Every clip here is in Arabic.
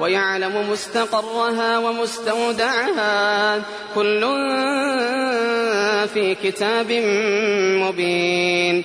ويعلم مستقرها ومستودعها. كل في كتاب مبين.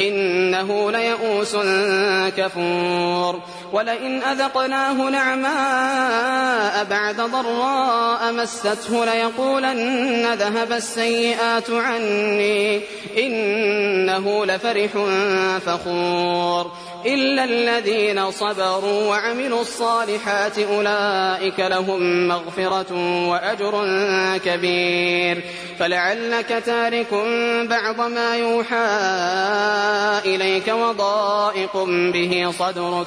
إنه ليئوس كفور. ولئن أذقناه نعماء بعد ضراء مسته ليقولن ذهب السيئات عني إنه لفرح فخور إلا الذين صبروا وعملوا الصالحات أولئك لهم مغفرة وأجر كبير فلعلك تارك بعض ما يوحى إليك وضائق به صدرك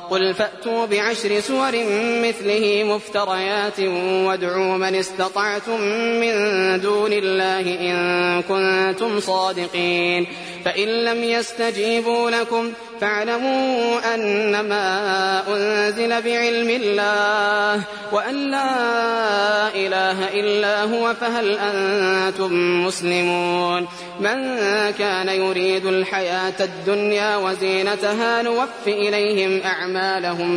قل فأتوا بعشر سور مثله مفتريات وادعوا من استطعتم من دون الله إن كنتم صادقين فإن لم يستجيبوا لكم فاعلموا أنما أنزل بعلم الله وأن لا إله إلا هو فهل أنتم مسلمون من كان يريد الحياة الدنيا وزينتها نوف إليهم أعمالهم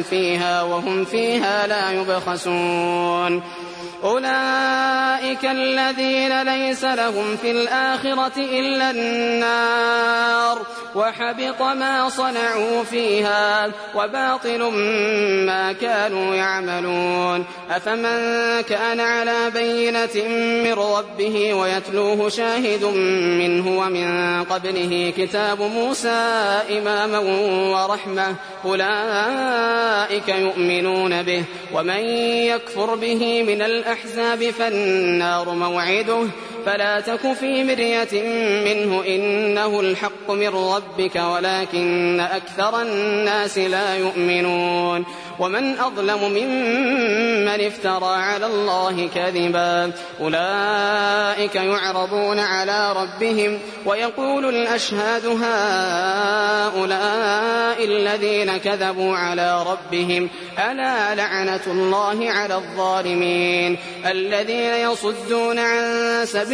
فيها وهم فيها لا يبخسون. أولئك الذين ليس لهم في الآخرة إلا النار وحبط ما صنعوا فيها وباطل ما كانوا يعملون. أفمن كان على بينة من ربه ويتلوه شاهد منه ومن قبله كتاب موسى إماما ورحمة أولئك يؤمنون به ومن يكفر به من الأحزاب الأحزاب فالنار موعده فلا تك في مرية منه إنه الحق من ربك ولكن أكثر الناس لا يؤمنون. ومن أظلم ممن افترى على الله كذبا أولئك يعرضون على ربهم ويقول الأشهاد هؤلاء الذين كذبوا على ربهم ألا لعنة الله على الظالمين؟ الذين يصدون عن سبيل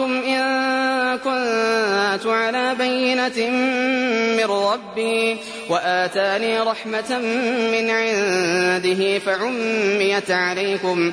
إن كنت على بينة من ربي وآتاني رحمة من عنده فعميت عليكم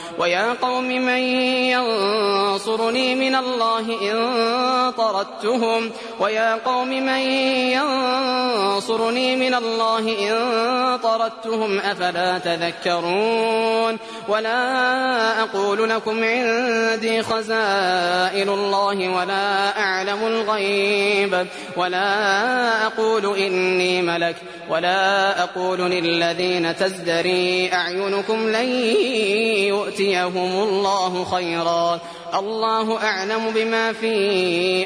ويا قوم من ينصرني من الله إن طردتهم؟ ويا قوم من ينصرني من الله إن طردتهم؟ أفلا تذكرون؟ ولا أقول لكم عندي خزائن الله ولا أعلم الغيب. ولا أقول إني ملك. ولا أقول للذين تزدري أعينكم لن يؤتيهم الله خيرا. الله أعلم بما في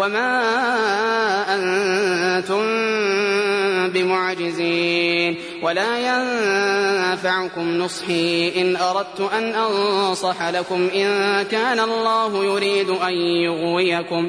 وما أنتم بمعجزين ولا ينفعكم نصحي إن أردت أن أنصح لكم إن كان الله يريد أن يغويكم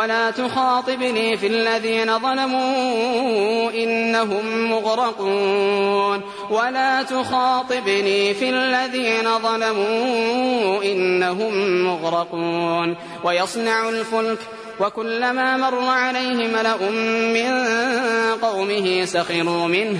ولا تخاطبني في الذين ظلموا إنهم مغرقون. ولا تخاطبني في الذين ظلموا إنهم مغرقون. ويصنع الفلك وكلما مر عليه ملأ من قومه سخروا منه.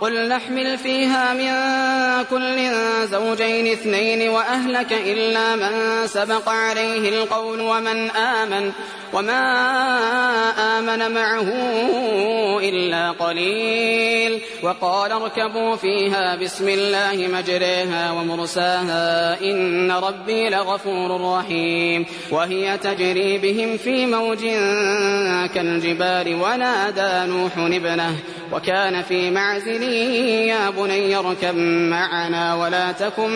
قل نحمل فيها من كل زوجين اثنين وأهلك إلا من سبق عليه القول ومن آمن وما آمن معه إلا قليل وقال اركبوا فيها بسم الله مجريها ومرساها إن ربي لغفور رحيم وهي تجري بهم في موج كالجبال ونادى نوح ابنه وكان في معزل يا بني اركب معنا ولا تكن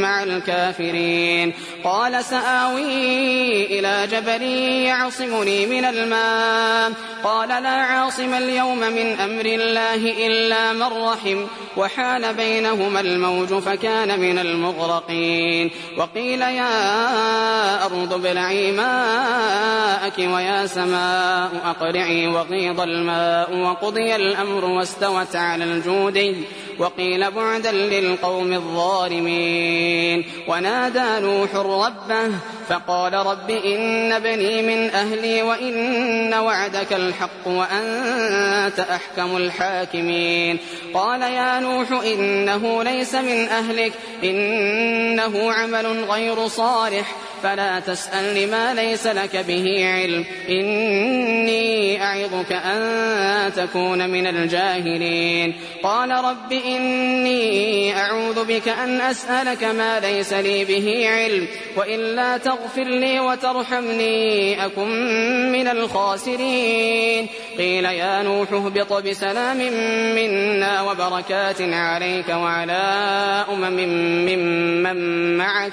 مع الكافرين. قال سآوي إلى جبل يعصمني من الماء. قال لا عاصم اليوم من أمر الله إلا من رحم. وحال بينهما الموج فكان من المغرقين. وقيل يا أرض ابلعي ماءك ويا سماء أقرعي وغيض الماء وقضي الأمر واستوت على الجودي وقيل بعدا للقوم الظالمين. ونادى نوح ربه فقال رب إن بني من أهلي وإن وعدك الحق وأنت أحكم الحاكمين. قال يا نوح إنه ليس من أهلك إنه عمل غير صالح فلا تسأل لما ليس لك به علم. إني أعظك أن تكون من الجاهلين. قال رب إني أعوذ بك أن أسألك ما ليس لي به علم. وإلا تغفر لي وترحمني أكن من الخاسرين. قيل يا نوح اهبط بسلام منا وبركات عليك وعلى أمم ممن معك.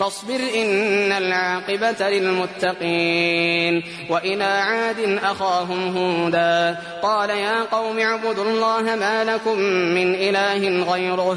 فاصبر إن العاقبة للمتقين وإلى عاد أخاهم هودا قال يا قوم اعبدوا الله ما لكم من إله غيره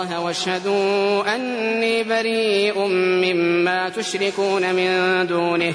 واشهدوا أني بريء مما تشركون من دونه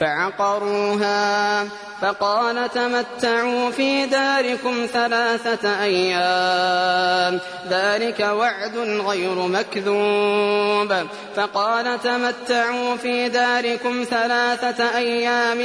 فعقروها فقال تمتعوا في داركم ثلاثة أيام ذلك وعد غير مكذوب فقال تمتعوا في داركم ثلاثة أيام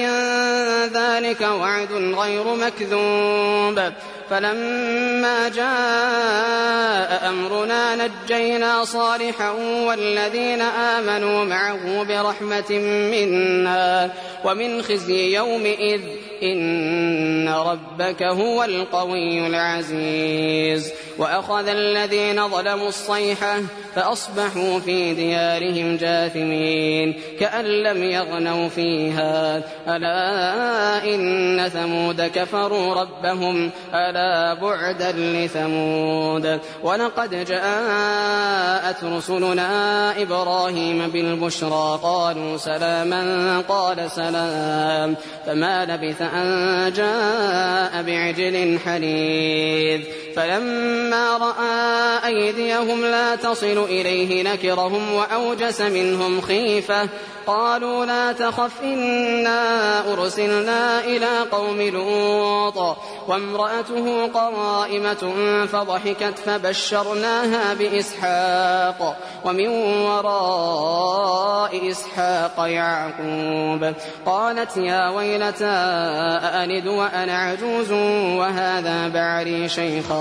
ذلك وعد غير مكذوب فلما جاء أمرنا نجينا صالحا والذين آمنوا معه برحمة منا ومن خزي يومئذ إن ربك هو القوي العزيز وأخذ الذين ظلموا الصيحة فأصبحوا في ديارهم جاثمين كأن لم يغنوا فيها ألا إن ثمود كفروا ربهم ألا بعدا لثمود ولقد جاءت رسلنا إبراهيم بالبشرى قالوا سلاما قال سلام فما لبث أن جاء بعجل حنيذ. فلما رأى أيديهم لا تصل إليه نكرهم وأوجس منهم خيفة. قالوا لا تخف إنا أرسلنا إلى قوم لوط. وامرأته قائمة فضحكت فبشرناها بإسحاق. ومن وراء إسحاق يعقوب. قالت يا ويلتى أألد وأنا عجوز وهذا بعري شيخا؟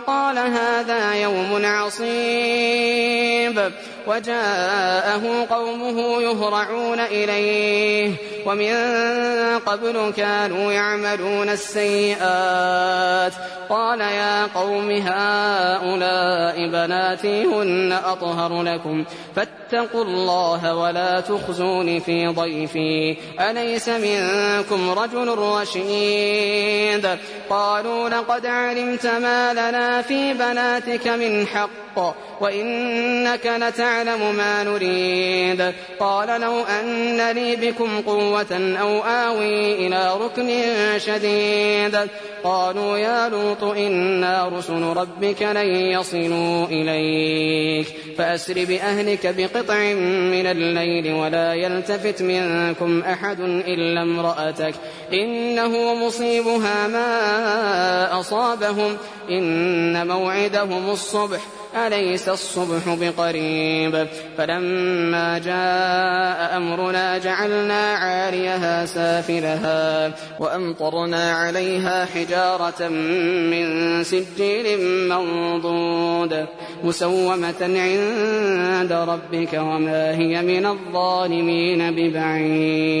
وقال هذا يوم عصيب. وجاءه قومه يهرعون إليه. ومن قبل كانوا يعملون السيئات. قال يا قوم هؤلاء بناتي هن أطهر لكم. فاتقوا الله ولا تخزون في ضيفي. أليس منكم رجل رشيد؟ قالوا لقد علمت ما لنا في بناتك من حق وإنك لتعلم ما نريد. قال لو أن لي بكم قوة أو آوي إلى ركن شديد. قالوا يا لوط إنا رسل ربك لن يصلوا إليك. فأسر بأهلك بقطع من الليل ولا يلتفت منكم أحد إلا امرأتك. إنه مصيبها ما أصابهم. إن موعدهم الصبح أليس الصبح بقريب؟ فلما جاء أمرنا جعلنا عاليها سافلها وأمطرنا عليها حجارة من سجيل منضود مسومة عند ربك وما هي من الظالمين ببعيد.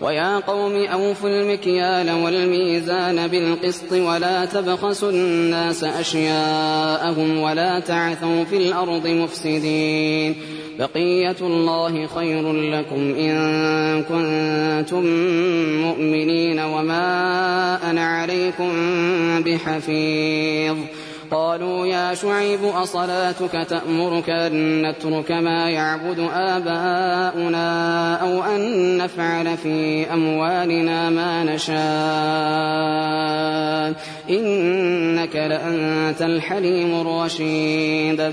ويا قوم أوفوا المكيال والميزان بالقسط ولا تبخسوا الناس أشياءهم ولا تعثوا في الأرض مفسدين. بقية الله خير لكم إن كنتم مؤمنين وما أنا عليكم بحفيظ. قالوا يا شعيب أصلاتك تأمرك أن نترك ما يعبد آباؤنا أو أن نفعل في أموالنا ما نشاء. إنك لأنت الحليم الرشيد.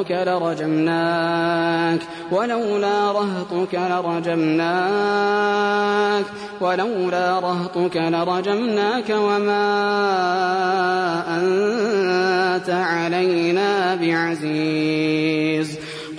رهطك لرجمناك ولولا رهطك لرجمناك ولولا رهطك لرجمناك وما أنت علينا بعزيز.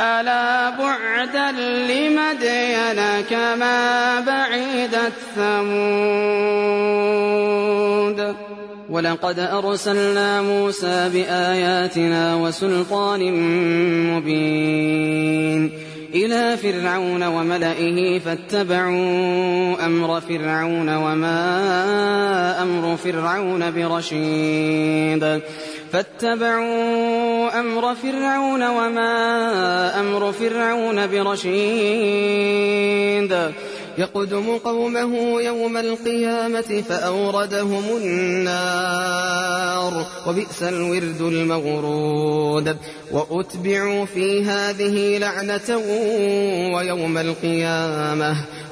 ألا بعدا لمدين كما بعدت ثمود ولقد أرسلنا موسى بآياتنا وسلطان مبين إلى فرعون وملئه فاتبعوا أمر فرعون وما أمر فرعون برشيد. فاتبعوا أمر فرعون وما أمر فرعون برشيد. يقدم قومه يوم القيامة فأوردهم النار وبئس الورد المورود. وأتبعوا في هذه لعنة ويوم القيامة.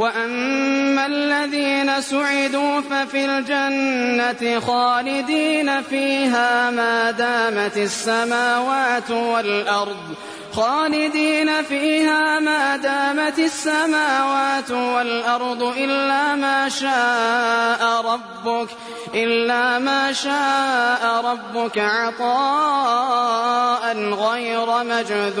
وأما الذين سعدوا ففي الجنة خالدين فيها ما دامت السماوات والأرض خالدين فيها ما دامت السماوات والأرض إلا ما شاء ربك إلا ما شاء ربك عطاء غير مجذوذ.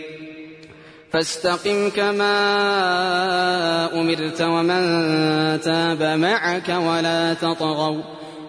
فاستقم كما أمرت ومن تاب معك ولا تطغوا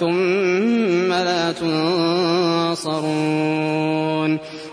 ثم لا تنصرون.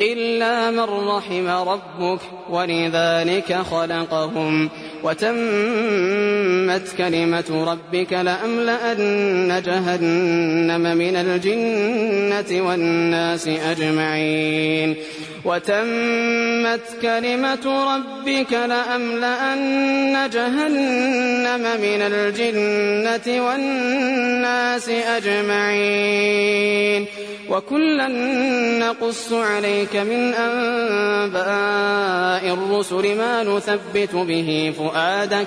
إلا من رحم ربك ولذلك خلقهم وتمت كلمة ربك لأملأن جهنم من الجنة والناس أجمعين وتمت كلمة ربك لأملأن جهنم من الجنة والناس أجمعين وكلا نقص عليك من أنباء الرسل ما نثبت به فؤادك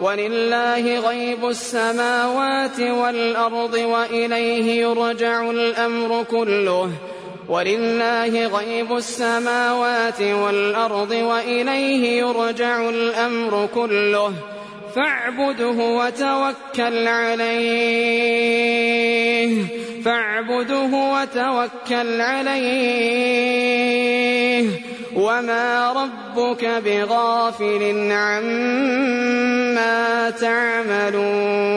ولله غيب السماوات والأرض وإليه يرجع الأمر كله. ولله غيب السماوات والأرض وإليه يرجع الأمر كله. فاعبده وتوكل عليه. فاعبده وتوكل عليه. وما ربك بغافل عما تعملون.